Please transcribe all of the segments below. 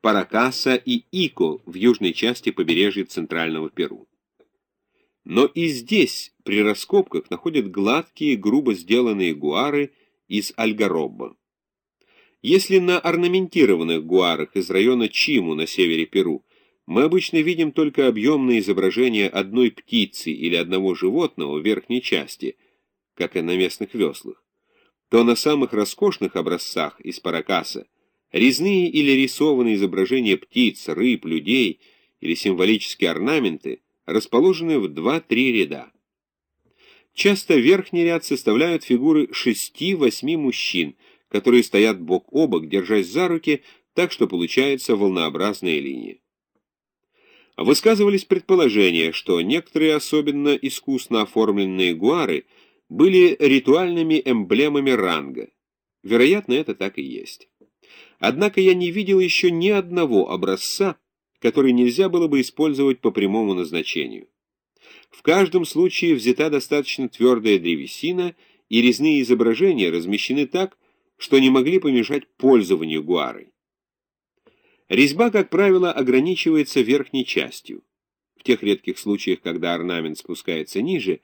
Паракаса и Ико в южной части побережья центрального Перу. Но и здесь при раскопках находят гладкие, грубо сделанные гуары из альгаробба. Если на орнаментированных гуарах из района Чиму на севере Перу мы обычно видим только объемные изображения одной птицы или одного животного в верхней части, как и на местных веслах, то на самых роскошных образцах из паракаса резные или рисованные изображения птиц, рыб, людей или символические орнаменты расположены в 2-3 ряда. Часто верхний ряд составляют фигуры 6-8 мужчин, которые стоят бок о бок, держась за руки, так что получается волнообразная линия. Высказывались предположения, что некоторые особенно искусно оформленные гуары были ритуальными эмблемами ранга. Вероятно, это так и есть. Однако я не видел еще ни одного образца, который нельзя было бы использовать по прямому назначению. В каждом случае взята достаточно твердая древесина, и резные изображения размещены так, что не могли помешать пользованию гуарой. Резьба, как правило, ограничивается верхней частью. В тех редких случаях, когда орнамент спускается ниже,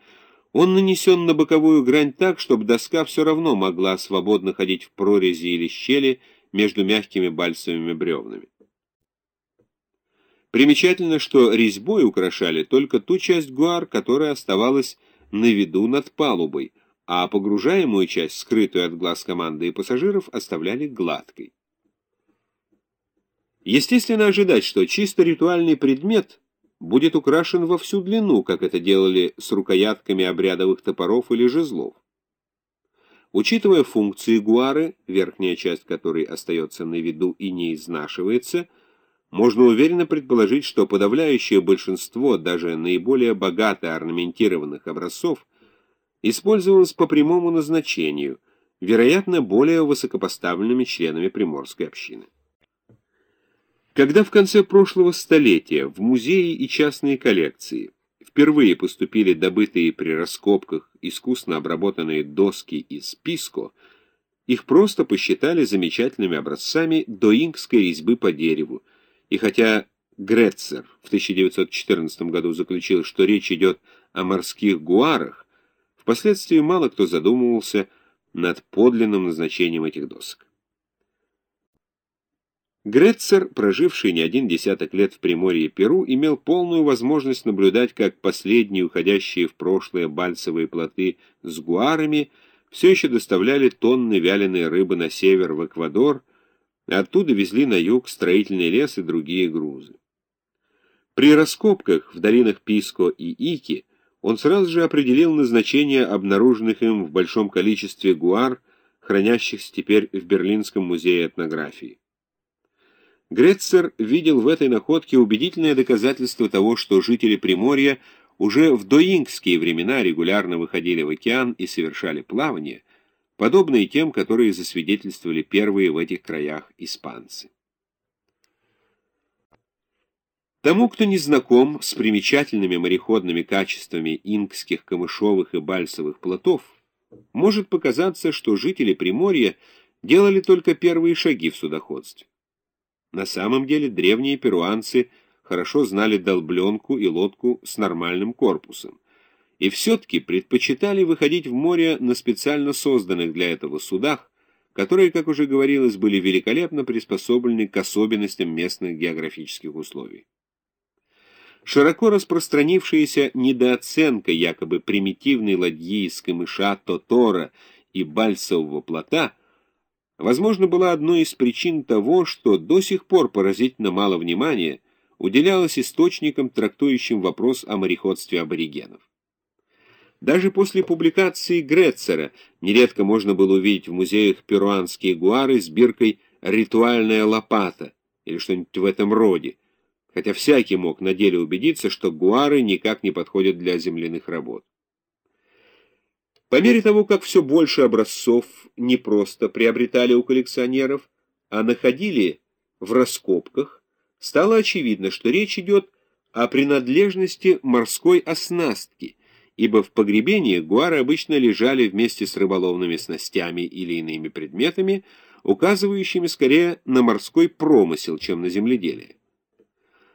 он нанесен на боковую грань так, чтобы доска все равно могла свободно ходить в прорези или щели между мягкими бальсовыми бревнами. Примечательно, что резьбой украшали только ту часть гуар, которая оставалась на виду над палубой, а погружаемую часть, скрытую от глаз команды и пассажиров, оставляли гладкой. Естественно ожидать, что чисто ритуальный предмет будет украшен во всю длину, как это делали с рукоятками обрядовых топоров или жезлов. Учитывая функции гуары, верхняя часть которой остается на виду и не изнашивается, можно уверенно предположить, что подавляющее большинство даже наиболее богато орнаментированных образцов использовалось по прямому назначению, вероятно, более высокопоставленными членами приморской общины. Когда в конце прошлого столетия в музеи и частные коллекции впервые поступили добытые при раскопках искусно обработанные доски из писко, их просто посчитали замечательными образцами доингской резьбы по дереву, и хотя Грецер в 1914 году заключил, что речь идет о морских гуарах, Впоследствии мало кто задумывался над подлинным назначением этих досок. Грецер, проживший не один десяток лет в Приморье Перу, имел полную возможность наблюдать, как последние уходящие в прошлое бальсовые плоты с гуарами все еще доставляли тонны вяленой рыбы на север в Эквадор, а оттуда везли на юг строительный лес и другие грузы. При раскопках в долинах Писко и Ики он сразу же определил назначение обнаруженных им в большом количестве гуар, хранящихся теперь в Берлинском музее этнографии. Грецер видел в этой находке убедительное доказательство того, что жители Приморья уже в доингские времена регулярно выходили в океан и совершали плавания, подобные тем, которые засвидетельствовали первые в этих краях испанцы. Тому, кто не знаком с примечательными мореходными качествами инкских камышовых и бальсовых плотов, может показаться, что жители Приморья делали только первые шаги в судоходстве. На самом деле древние перуанцы хорошо знали долбленку и лодку с нормальным корпусом, и все-таки предпочитали выходить в море на специально созданных для этого судах, которые, как уже говорилось, были великолепно приспособлены к особенностям местных географических условий. Широко распространившаяся недооценка якобы примитивной ладьи из камыша Тотора и бальсового плота возможно, была одной из причин того, что до сих пор поразительно мало внимания уделялось источникам, трактующим вопрос о мореходстве аборигенов. Даже после публикации Грецера нередко можно было увидеть в музеях перуанские гуары с биркой «ритуальная лопата» или что-нибудь в этом роде, хотя всякий мог на деле убедиться, что гуары никак не подходят для земляных работ. По мере того, как все больше образцов не просто приобретали у коллекционеров, а находили в раскопках, стало очевидно, что речь идет о принадлежности морской оснастки, ибо в погребении гуары обычно лежали вместе с рыболовными снастями или иными предметами указывающими скорее на морской промысел, чем на земледелие.